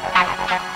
Gracias.